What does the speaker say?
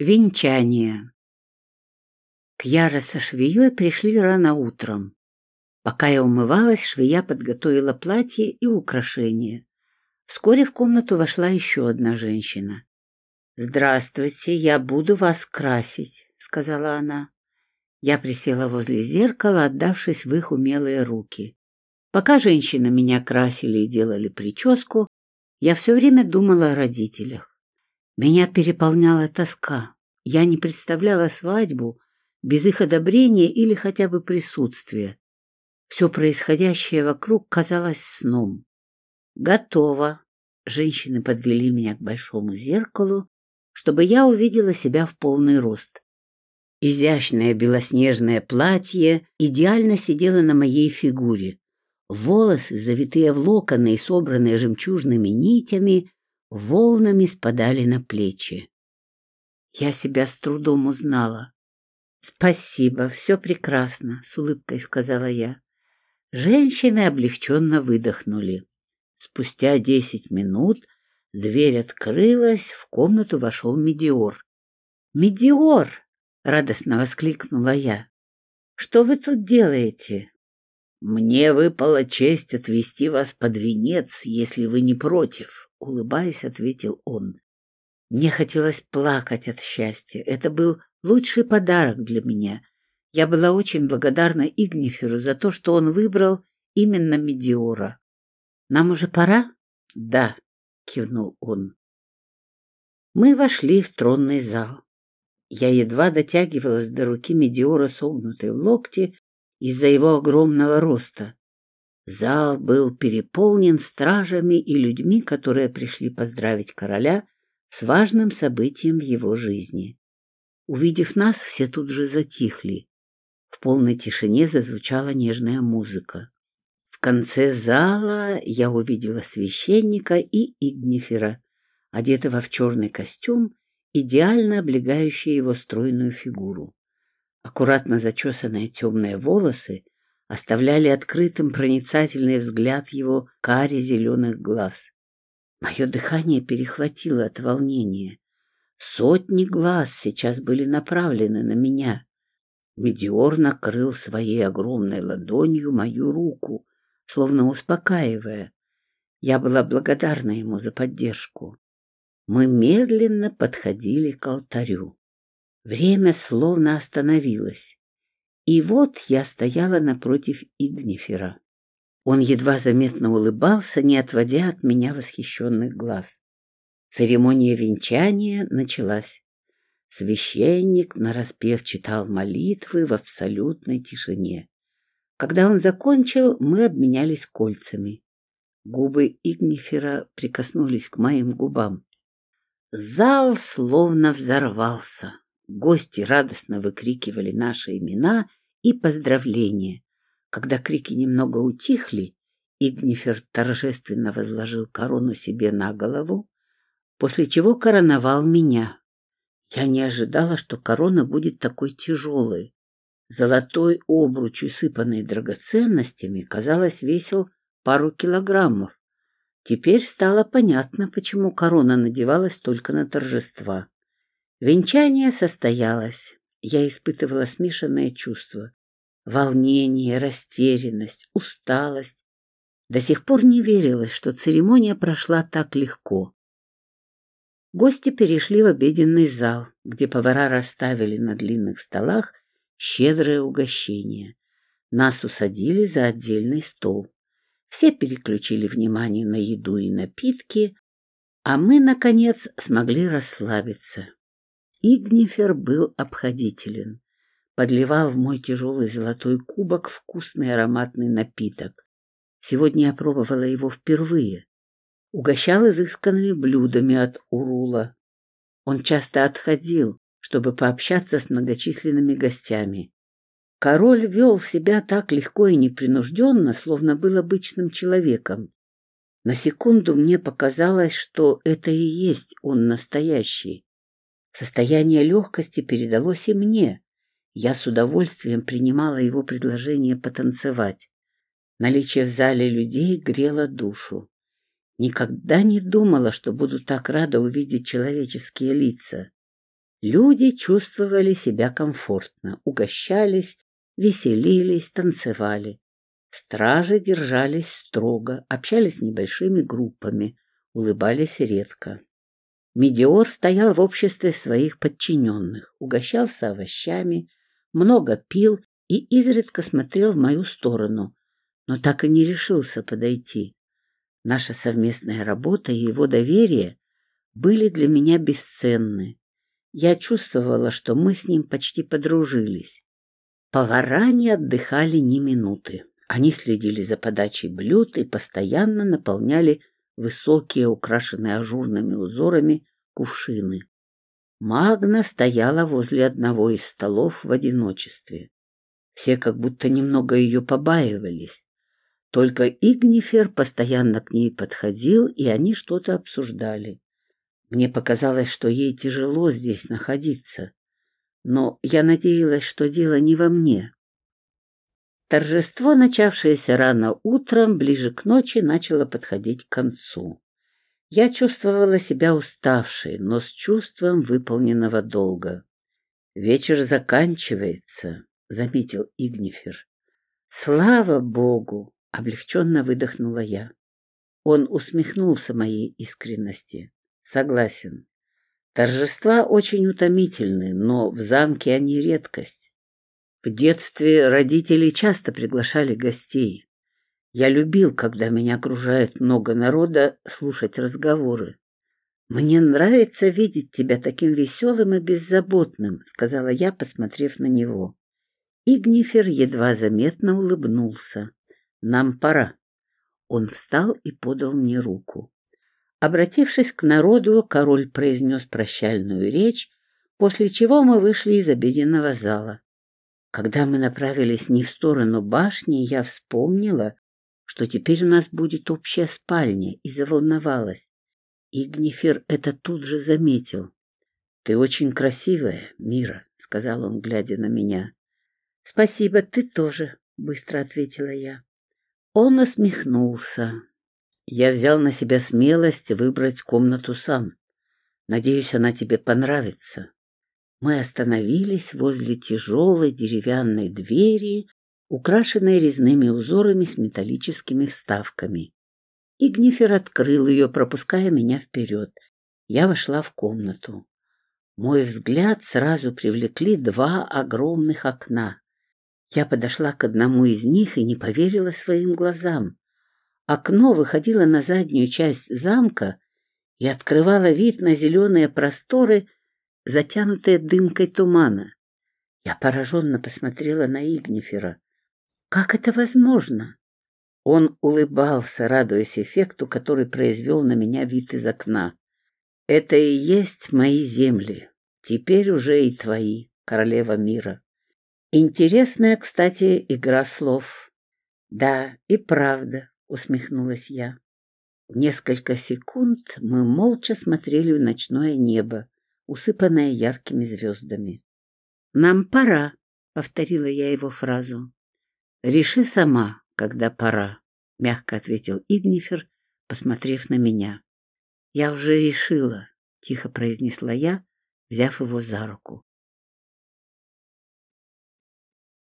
Венчание. К Яре со швеей пришли рано утром. Пока я умывалась, швея подготовила платье и украшения. Вскоре в комнату вошла еще одна женщина. «Здравствуйте, я буду вас красить», — сказала она. Я присела возле зеркала, отдавшись в их умелые руки. Пока женщины меня красили и делали прическу, я все время думала о родителях. Меня переполняла тоска. Я не представляла свадьбу без их одобрения или хотя бы присутствия. Все происходящее вокруг казалось сном. «Готово!» Женщины подвели меня к большому зеркалу, чтобы я увидела себя в полный рост. Изящное белоснежное платье идеально сидело на моей фигуре. Волосы, завитые в локоны и собранные жемчужными нитями, волнами спадали на плечи. Я себя с трудом узнала. «Спасибо, все прекрасно», — с улыбкой сказала я. Женщины облегченно выдохнули. Спустя десять минут дверь открылась, в комнату вошел Медиор. «Медиор!» — радостно воскликнула я. «Что вы тут делаете?» «Мне выпала честь отвести вас под венец, если вы не против», — улыбаясь, ответил он. Мне хотелось плакать от счастья. Это был лучший подарок для меня. Я была очень благодарна Игниферу за то, что он выбрал именно Медиора. «Нам уже пора?» «Да», — кивнул он. Мы вошли в тронный зал. Я едва дотягивалась до руки Медиора, согнутой в локте, из-за его огромного роста. Зал был переполнен стражами и людьми, которые пришли поздравить короля с важным событием в его жизни. Увидев нас, все тут же затихли. В полной тишине зазвучала нежная музыка. В конце зала я увидела священника и Игнифера, одетого в черный костюм, идеально облегающий его стройную фигуру. Аккуратно зачесанные темные волосы — оставляли открытым проницательный взгляд его каре зеленых глаз. Мое дыхание перехватило от волнения. Сотни глаз сейчас были направлены на меня. Медиор накрыл своей огромной ладонью мою руку, словно успокаивая. Я была благодарна ему за поддержку. Мы медленно подходили к алтарю. Время словно остановилось. И вот я стояла напротив Игнифера. Он едва заметно улыбался, не отводя от меня восхищенных глаз. Церемония венчания началась. Священник нараспев читал молитвы в абсолютной тишине. Когда он закончил, мы обменялись кольцами. Губы Игнифера прикоснулись к моим губам. Зал словно взорвался. Гости радостно выкрикивали наши имена и поздравления. Когда крики немного утихли, Игнифер торжественно возложил корону себе на голову, после чего короновал меня. Я не ожидала, что корона будет такой тяжелой. Золотой обруч, усыпанный драгоценностями, казалось, весил пару килограммов. Теперь стало понятно, почему корона надевалась только на торжества. Венчание состоялось. Я испытывала смешанные чувства. Волнение, растерянность, усталость. До сих пор не верилось, что церемония прошла так легко. Гости перешли в обеденный зал, где повара расставили на длинных столах щедрое угощение. Нас усадили за отдельный стол. Все переключили внимание на еду и напитки, а мы, наконец, смогли расслабиться. Игнифер был обходителен. Подливал в мой тяжелый золотой кубок вкусный ароматный напиток. Сегодня я пробовала его впервые. Угощал изысканными блюдами от Урула. Он часто отходил, чтобы пообщаться с многочисленными гостями. Король вел себя так легко и непринужденно, словно был обычным человеком. На секунду мне показалось, что это и есть он настоящий. Состояние легкости передалось и мне. Я с удовольствием принимала его предложение потанцевать. Наличие в зале людей грело душу. Никогда не думала, что буду так рада увидеть человеческие лица. Люди чувствовали себя комфортно, угощались, веселились, танцевали. Стражи держались строго, общались небольшими группами, улыбались редко. Медиор стоял в обществе своих подчиненных, угощался овощами, много пил и изредка смотрел в мою сторону, но так и не решился подойти. Наша совместная работа и его доверие были для меня бесценны. Я чувствовала, что мы с ним почти подружились. Повара не отдыхали ни минуты. Они следили за подачей блюд и постоянно наполняли высокие, украшенные ажурными узорами, кувшины. Магна стояла возле одного из столов в одиночестве. Все как будто немного ее побаивались. Только Игнифер постоянно к ней подходил, и они что-то обсуждали. Мне показалось, что ей тяжело здесь находиться, но я надеялась, что дело не во мне. Торжество, начавшееся рано утром, ближе к ночи, начало подходить к концу. Я чувствовала себя уставшей, но с чувством выполненного долга. «Вечер заканчивается», — заметил Игнифер. «Слава Богу!» — облегченно выдохнула я. Он усмехнулся моей искренности. «Согласен. Торжества очень утомительны, но в замке они редкость. В детстве родители часто приглашали гостей. Я любил, когда меня окружает много народа, слушать разговоры. «Мне нравится видеть тебя таким веселым и беззаботным», — сказала я, посмотрев на него. Игнифер едва заметно улыбнулся. «Нам пора». Он встал и подал мне руку. Обратившись к народу, король произнес прощальную речь, после чего мы вышли из обеденного зала. Когда мы направились не в сторону башни, я вспомнила, что теперь у нас будет общая спальня, и заволновалась. Игнифер это тут же заметил. «Ты очень красивая, Мира», — сказал он, глядя на меня. «Спасибо, ты тоже», — быстро ответила я. Он усмехнулся. «Я взял на себя смелость выбрать комнату сам. Надеюсь, она тебе понравится». Мы остановились возле тяжелой деревянной двери, украшенной резными узорами с металлическими вставками. Игнифер открыл ее, пропуская меня вперед. Я вошла в комнату. Мой взгляд сразу привлекли два огромных окна. Я подошла к одному из них и не поверила своим глазам. Окно выходило на заднюю часть замка и открывало вид на зеленые просторы затянутая дымкой тумана. Я пораженно посмотрела на Игнифера. Как это возможно? Он улыбался, радуясь эффекту, который произвел на меня вид из окна. Это и есть мои земли, теперь уже и твои, королева мира. Интересная, кстати, игра слов. Да, и правда, усмехнулась я. Несколько секунд мы молча смотрели в ночное небо, усыпанная яркими звездами. «Нам пора», — повторила я его фразу. «Реши сама, когда пора», — мягко ответил Игнифер, посмотрев на меня. «Я уже решила», — тихо произнесла я, взяв его за руку.